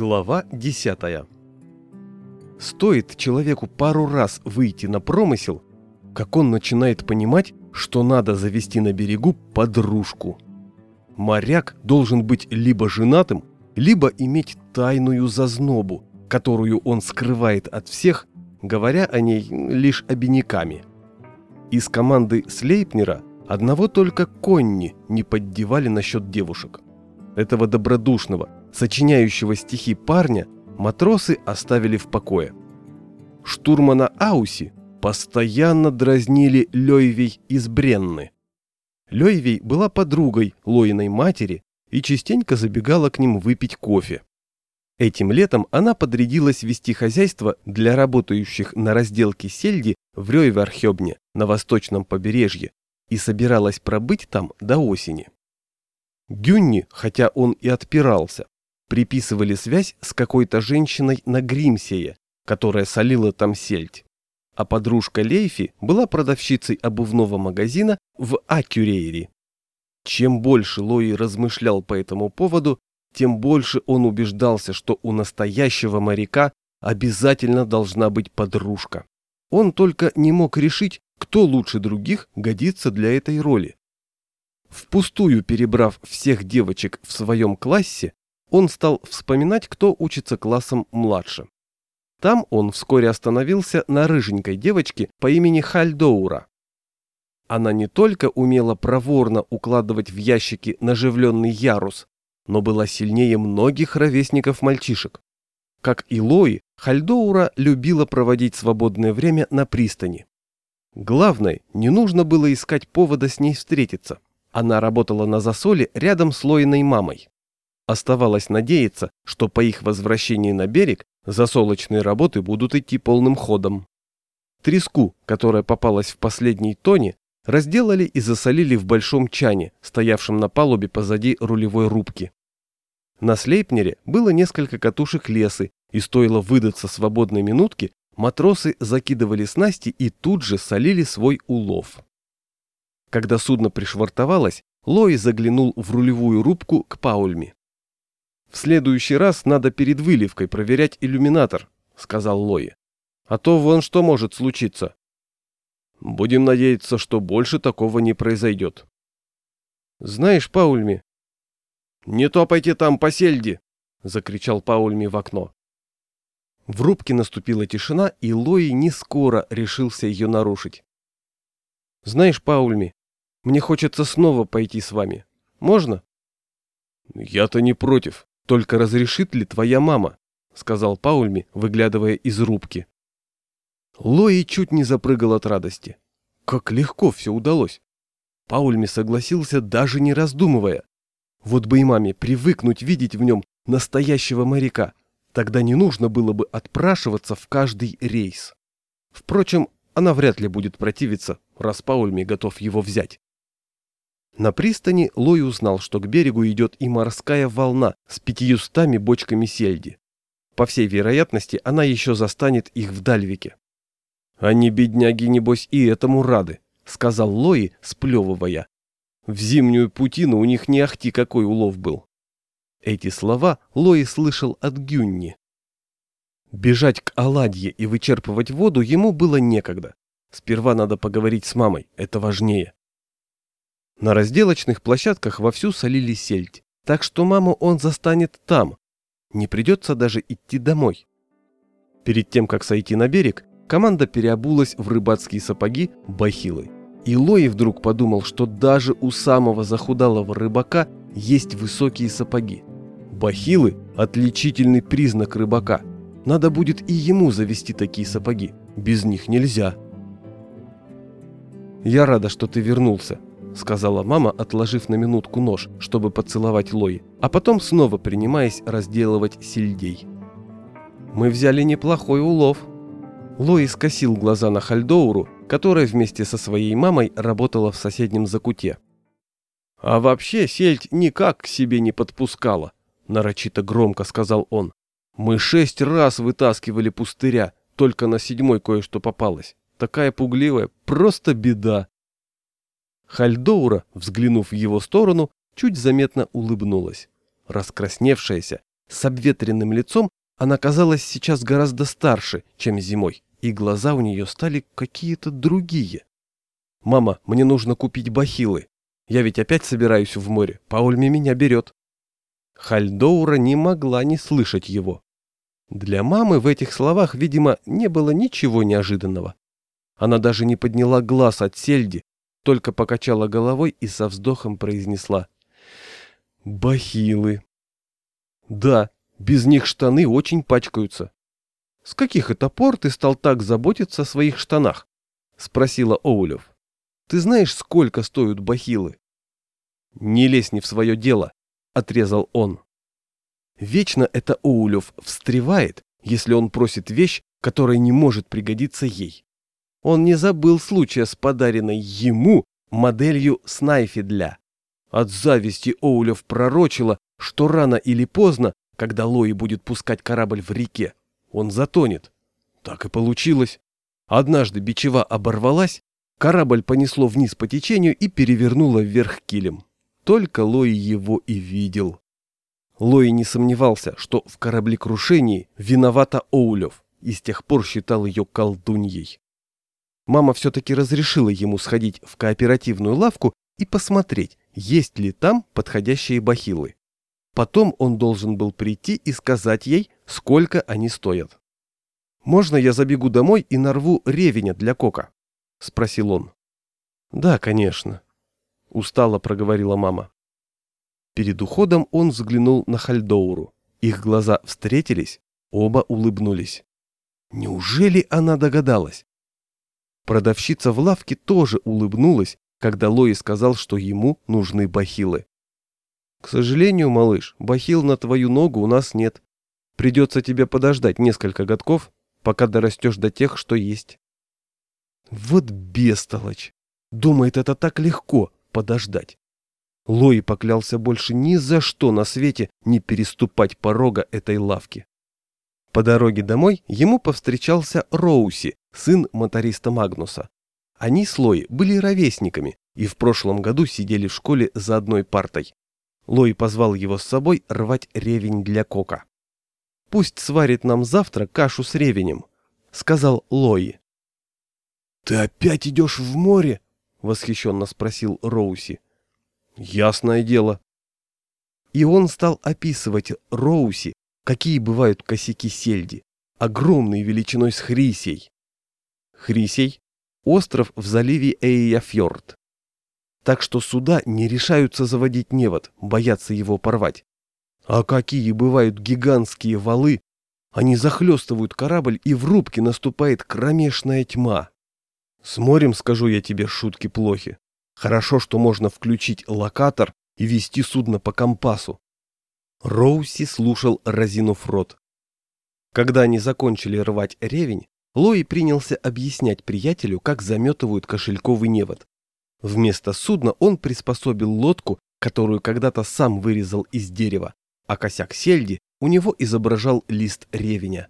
Глава 10 Стоит человеку пару раз выйти на промысел, как он начинает понимать, что надо завести на берегу подружку. Моряк должен быть либо женатым, либо иметь тайную зазнобу, которую он скрывает от всех, говоря о ней лишь обиняками. Из команды Слейпнера одного только Конни не поддевали насчет девушек. Этого добродушного, сочиняющего стихи парня, матросы оставили в покое. Штурмана Ауси постоянно дразнили Лёйвей из Бренны. Лёйвей была подругой Лоиной матери и частенько забегала к ним выпить кофе. Этим летом она подрядилась вести хозяйство для работающих на разделке сельди в Рёйвархёбне на восточном побережье и собиралась пробыть там до осени. Гюнни, хотя он и отпирался, приписывали связь с какой-то женщиной на Гримсее, которая солила там сельдь. А подружка Лейфи была продавщицей обувного магазина в Акюрейре. Чем больше Лои размышлял по этому поводу, тем больше он убеждался, что у настоящего моряка обязательно должна быть подружка. Он только не мог решить, кто лучше других годится для этой роли. Впустую перебрав всех девочек в своем классе, он стал вспоминать, кто учится классом младше. Там он вскоре остановился на рыженькой девочке по имени Хальдоура. Она не только умела проворно укладывать в ящики наживленный ярус, но была сильнее многих ровесников мальчишек. Как и Лои, Хальдоура любила проводить свободное время на пристани. Главное, не нужно было искать повода с ней встретиться. Она работала на засоле рядом с Лоиной мамой. Оставалось надеяться, что по их возвращении на берег засолочные работы будут идти полным ходом. Треску, которая попалась в последней тоне, разделали и засолили в большом чане, стоявшем на палубе позади рулевой рубки. На слейпнере было несколько катушек лесы, и стоило выдаться свободной минутки, матросы закидывали снасти и тут же солили свой улов. Когда судно пришвартовалось, Лои заглянул в рулевую рубку к Паульме. «В следующий раз надо перед выливкой проверять иллюминатор», — сказал Лои. «А то вон что может случиться». «Будем надеяться, что больше такого не произойдет». «Знаешь, Паульми...» «Не топайте там по сельди!» — закричал Паульми в окно. В рубке наступила тишина, и Лои не скоро решился ее нарушить. «Знаешь, Паульми, мне хочется снова пойти с вами. Можно?» «Я-то не против», «Только разрешит ли твоя мама?» — сказал Паульми, выглядывая из рубки. Лои чуть не запрыгал от радости. Как легко все удалось. Паульми согласился, даже не раздумывая. Вот бы и маме привыкнуть видеть в нем настоящего моряка. Тогда не нужно было бы отпрашиваться в каждый рейс. Впрочем, она вряд ли будет противиться, раз Паульми готов его взять. На пристани Лой узнал, что к берегу идет и морская волна с пятьюстами бочками сельди. По всей вероятности, она еще застанет их в Дальвике. «Они, бедняги, небось, и этому рады», — сказал Лои, сплевывая. «В зимнюю путину у них не ахти какой улов был». Эти слова Лои слышал от Гюнни. Бежать к оладье и вычерпывать воду ему было некогда. Сперва надо поговорить с мамой, это важнее. На разделочных площадках вовсю солили сельдь, так что маму он застанет там. Не придется даже идти домой. Перед тем, как сойти на берег, команда переобулась в рыбацкие сапоги бахилы. И Лои вдруг подумал, что даже у самого захудалого рыбака есть высокие сапоги. Бахилы – отличительный признак рыбака. Надо будет и ему завести такие сапоги. Без них нельзя. «Я рада, что ты вернулся», — сказала мама, отложив на минутку нож, чтобы поцеловать Лои, а потом снова принимаясь разделывать сельдей. «Мы взяли неплохой улов». Лои скосил глаза на Хальдоуру, которая вместе со своей мамой работала в соседнем закуте. «А вообще сельдь никак к себе не подпускала», — нарочито громко сказал он. «Мы шесть раз вытаскивали пустыря, только на седьмой кое-что попалось. Такая пугливая, просто беда». Хальдоура, взглянув в его сторону, чуть заметно улыбнулась. Раскрасневшаяся, С обветренным лицом она казалась сейчас гораздо старше, чем зимой, и глаза у нее стали какие-то другие. «Мама, мне нужно купить бахилы. Я ведь опять собираюсь в море. Паульми меня берет». Хальдоура не могла не слышать его. Для мамы в этих словах, видимо, не было ничего неожиданного. Она даже не подняла глаз от сельди, только покачала головой и со вздохом произнесла. «Бахилы». «Да, без них штаны очень пачкаются». «С каких это пор ты стал так заботиться о своих штанах?» — спросила Оулев. «Ты знаешь, сколько стоят бахилы?» «Не лезь не в свое дело», — отрезал он. Вечно это Оулев встревает, если он просит вещь, которая не может пригодиться ей. Он не забыл случая с подаренной ему моделью Снайфидля. От зависти Оулев пророчила, что рано или поздно, когда Лои будет пускать корабль в реке, он затонет. Так и получилось. Однажды бичева оборвалась, корабль понесло вниз по течению и перевернуло вверх килем. Только Лои его и видел. Лои не сомневался, что в кораблекрушении виновата Оулев, и с тех пор считал ее колдуньей. Мама все-таки разрешила ему сходить в кооперативную лавку и посмотреть, есть ли там подходящие бахилы. Потом он должен был прийти и сказать ей, сколько они стоят. «Можно я забегу домой и нарву ревеня для кока?» – спросил он. «Да, конечно», – устало проговорила мама. Перед уходом он взглянул на Хальдоуру. Их глаза встретились, оба улыбнулись. Неужели она догадалась? Продавщица в лавке тоже улыбнулась, когда Лои сказал, что ему нужны бахилы. «К сожалению, малыш, бахил на твою ногу у нас нет. Придется тебе подождать несколько годков, пока дорастешь до тех, что есть». Вот бестолочь! Думает, это так легко подождать. Лои поклялся больше ни за что на свете не переступать порога этой лавки. По дороге домой ему повстречался Роуси, сын моториста Магнуса. Они с Лои были ровесниками и в прошлом году сидели в школе за одной партой. Лои позвал его с собой рвать ревень для кока. «Пусть сварит нам завтра кашу с ревенем», — сказал Лои. «Ты опять идешь в море?» — восхищенно спросил Роуси. Ясное дело. И он стал описывать Роуси, какие бывают косяки сельди, огромные величиной с Хрисей. Хрисей – остров в заливе Эйяфьорд. Так что суда не решаются заводить невод, боятся его порвать. А какие бывают гигантские валы, они захлестывают корабль, и в рубке наступает кромешная тьма. С морем, скажу я тебе, шутки плохи. Хорошо, что можно включить локатор и вести судно по компасу. Роуси слушал, разинув рот. Когда они закончили рвать ревень, Лои принялся объяснять приятелю, как заметывают кошельковый невод. Вместо судна он приспособил лодку, которую когда-то сам вырезал из дерева, а косяк сельди у него изображал лист ревеня.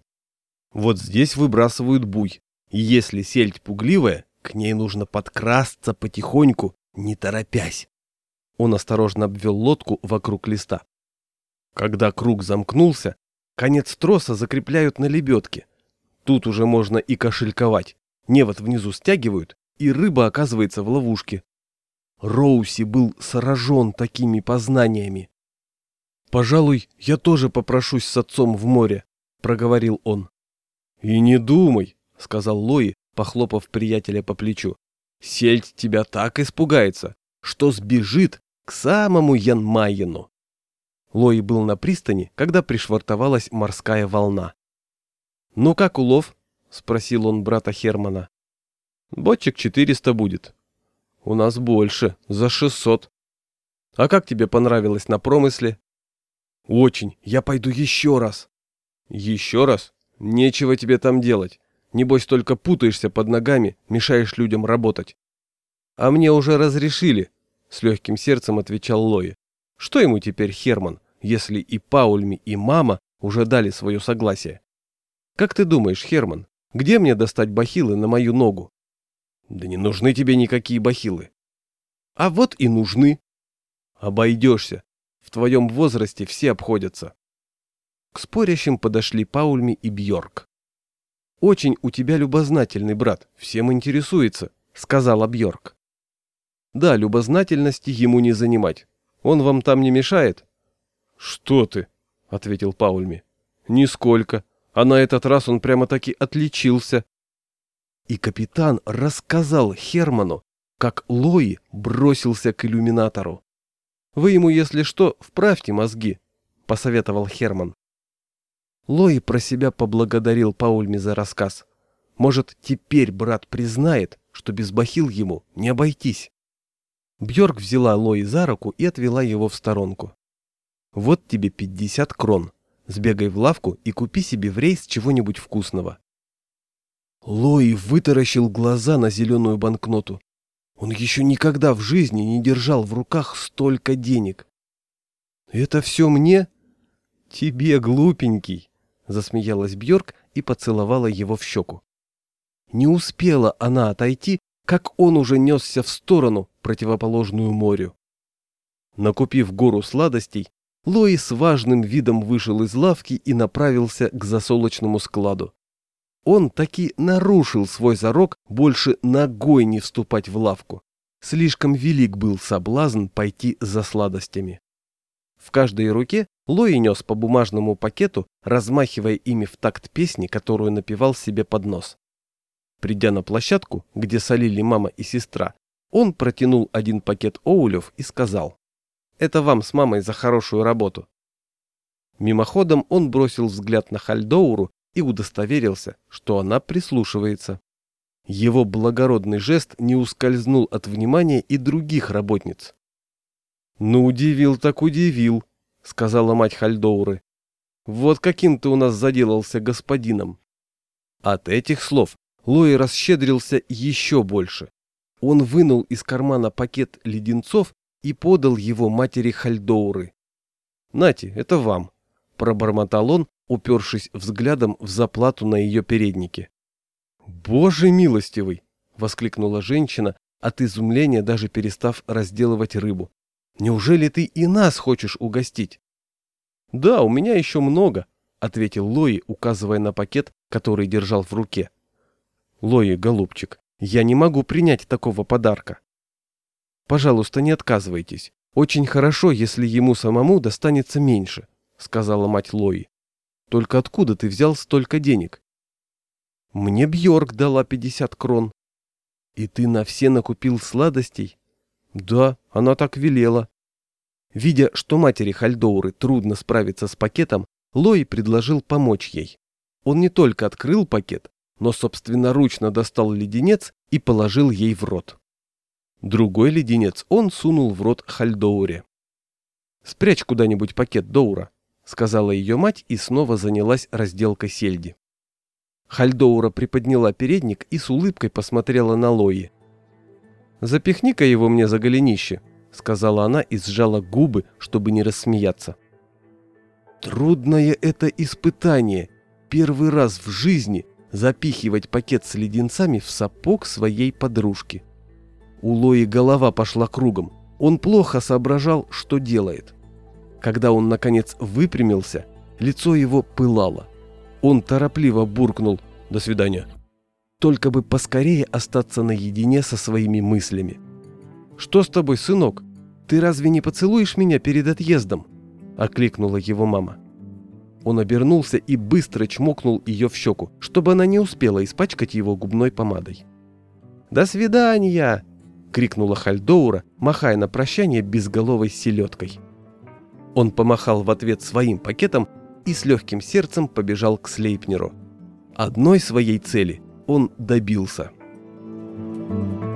Вот здесь выбрасывают буй, если сельдь пугливая, к ней нужно подкрасться потихоньку не торопясь. Он осторожно обвел лодку вокруг листа. Когда круг замкнулся, конец троса закрепляют на лебедке. Тут уже можно и кошельковать. Невод внизу стягивают, и рыба оказывается в ловушке. Роуси был сражен такими познаниями. «Пожалуй, я тоже попрошусь с отцом в море», — проговорил он. «И не думай», — сказал Лои, похлопав приятеля по плечу. Сельдь тебя так испугается, что сбежит к самому Янмайену. Лои был на пристани, когда пришвартовалась морская волна. «Ну как улов?» — спросил он брата Хермана. «Бочек четыреста будет». «У нас больше, за шестьсот». «А как тебе понравилось на промысле?» «Очень, я пойду еще раз». «Еще раз? Нечего тебе там делать. Небось только путаешься под ногами, мешаешь людям работать. А мне уже разрешили, с легким сердцем отвечал Лои. Что ему теперь Херман, если и Паульми, и мама уже дали свое согласие? Как ты думаешь, Херман, где мне достать бахилы на мою ногу? Да не нужны тебе никакие бахилы. А вот и нужны. Обойдешься. В твоем возрасте все обходятся. К спорящим подошли Паульми и Бьорк. «Очень у тебя любознательный брат, всем интересуется», — сказала Бьорк. «Да, любознательности ему не занимать. Он вам там не мешает?» «Что ты?» — ответил Паульми. «Нисколько. А на этот раз он прямо-таки отличился». И капитан рассказал Херману, как Лои бросился к иллюминатору. «Вы ему, если что, вправьте мозги», — посоветовал Херман. Лои про себя поблагодарил Паульми за рассказ. Может, теперь брат признает, что без бахил ему не обойтись. Бьорк взяла Лои за руку и отвела его в сторонку. «Вот тебе пятьдесят крон. Сбегай в лавку и купи себе в рейс чего-нибудь вкусного». Лои вытаращил глаза на зеленую банкноту. Он еще никогда в жизни не держал в руках столько денег. «Это все мне?» «Тебе, глупенький!» засмеялась Бьорк и поцеловала его в щеку. Не успела она отойти, как он уже несся в сторону, противоположную морю. Накупив гору сладостей, Лои с важным видом вышел из лавки и направился к засолочному складу. Он таки нарушил свой зарок больше ногой не вступать в лавку. Слишком велик был соблазн пойти за сладостями. В каждой руке Лои нес по бумажному пакету, размахивая ими в такт песни, которую напевал себе под нос. Придя на площадку, где солили мама и сестра, он протянул один пакет оулев и сказал «Это вам с мамой за хорошую работу». Мимоходом он бросил взгляд на Хальдоуру и удостоверился, что она прислушивается. Его благородный жест не ускользнул от внимания и других работниц. «Ну, удивил так удивил», — сказала мать Хальдоуры. «Вот каким ты у нас заделался господином». От этих слов Лои расщедрился еще больше. Он вынул из кармана пакет леденцов и подал его матери Хальдоуры. «Нате, это вам», — пробормотал он, упершись взглядом в заплату на ее переднике. «Боже милостивый!» — воскликнула женщина, от изумления даже перестав разделывать рыбу. Неужели ты и нас хочешь угостить? Да, у меня еще много, ответил Лои, указывая на пакет, который держал в руке. Лои, голубчик, я не могу принять такого подарка. Пожалуйста, не отказывайтесь. Очень хорошо, если ему самому достанется меньше, сказала мать Лои. Только откуда ты взял столько денег? Мне Бьорк дала 50 крон. И ты на все накупил сладостей? Да, она так велела. Видя, что матери Хальдоуры трудно справиться с пакетом, Лой предложил помочь ей. Он не только открыл пакет, но собственноручно достал леденец и положил ей в рот. Другой леденец он сунул в рот Хальдоуре. «Спрячь куда-нибудь пакет, Доура», — сказала ее мать и снова занялась разделкой сельди. Хальдоура приподняла передник и с улыбкой посмотрела на Лои. «Запихни-ка его мне за голенище», — сказала она и сжала губы, чтобы не рассмеяться. «Трудное это испытание. Первый раз в жизни запихивать пакет с леденцами в сапог своей подружки». У Лои голова пошла кругом. Он плохо соображал, что делает. Когда он, наконец, выпрямился, лицо его пылало. Он торопливо буркнул «До свидания» только бы поскорее остаться наедине со своими мыслями. «Что с тобой, сынок? Ты разве не поцелуешь меня перед отъездом?» – окликнула его мама. Он обернулся и быстро чмокнул ее в щеку, чтобы она не успела испачкать его губной помадой. «До свидания!» – крикнула Хальдоура, махая на прощание безголовой селедкой. Он помахал в ответ своим пакетом и с легким сердцем побежал к Слейпнеру. Одной своей цели – он добился. Thank you.